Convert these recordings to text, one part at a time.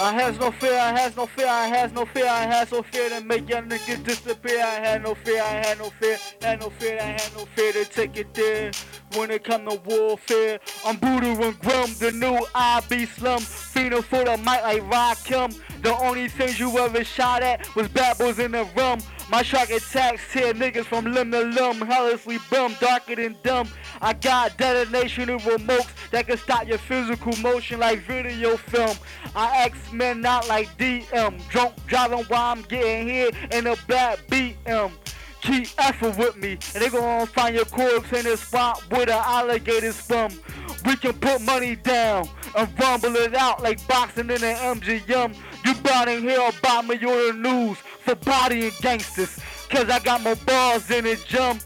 I has no fear, I has no fear, I has no fear, I has no fear to make young niggas disappear. I had no fear, I had no fear, I had no fear, I had no fear to take it there. When it come to warfare, I'm Buddha and Grum, the new IB slum. Feeding for the mic like Rakim. The only things you ever shot at was babbles in the rum. My shark attacks tear niggas from limb to limb, helplessly bum, darker than dumb. I got detonation and remotes that can stop your physical motion like video film. I X Men out like DM, drunk driving while I'm getting here in a black BM. Keep effort with me, and they gonna find your corpse in a spot with an alligator's thumb. We can put money down and rumble it out like boxing in an MGM. You bout in hear about me on the news for bodying gangsters, cause I got more balls in it jump.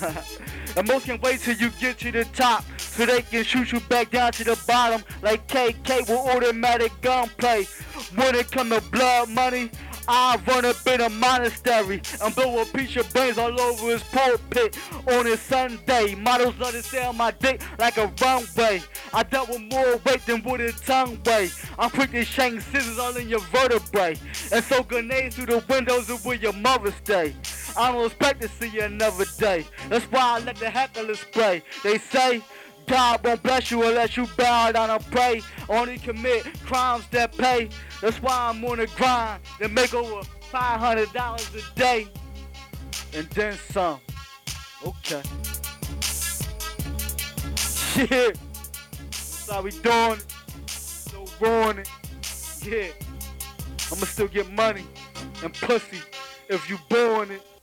and most can wait till you get to the top so they can shoot you back down to the bottom like KK with automatic gunplay. When it come to blood money, I run up in a monastery and blow a piece of brains all over his pulpit on his Sunday. Models love to stay on my dick like a runway. I dealt with more weight than with a tongue weigh. I'm quick to shank scissors all in your vertebrae and so grenades through the windows of where your mother stay. I don't expect to see you another day. That's why I let the hecklers spray. They say God won't bless you unless you bow down and pray. Only commit crimes that pay. That's why I'm on the grind to make over $500 a day. And then some. Okay. Shit. That's how we doing it. Still growing it. Yeah. I'ma still get money and pussy if you born it.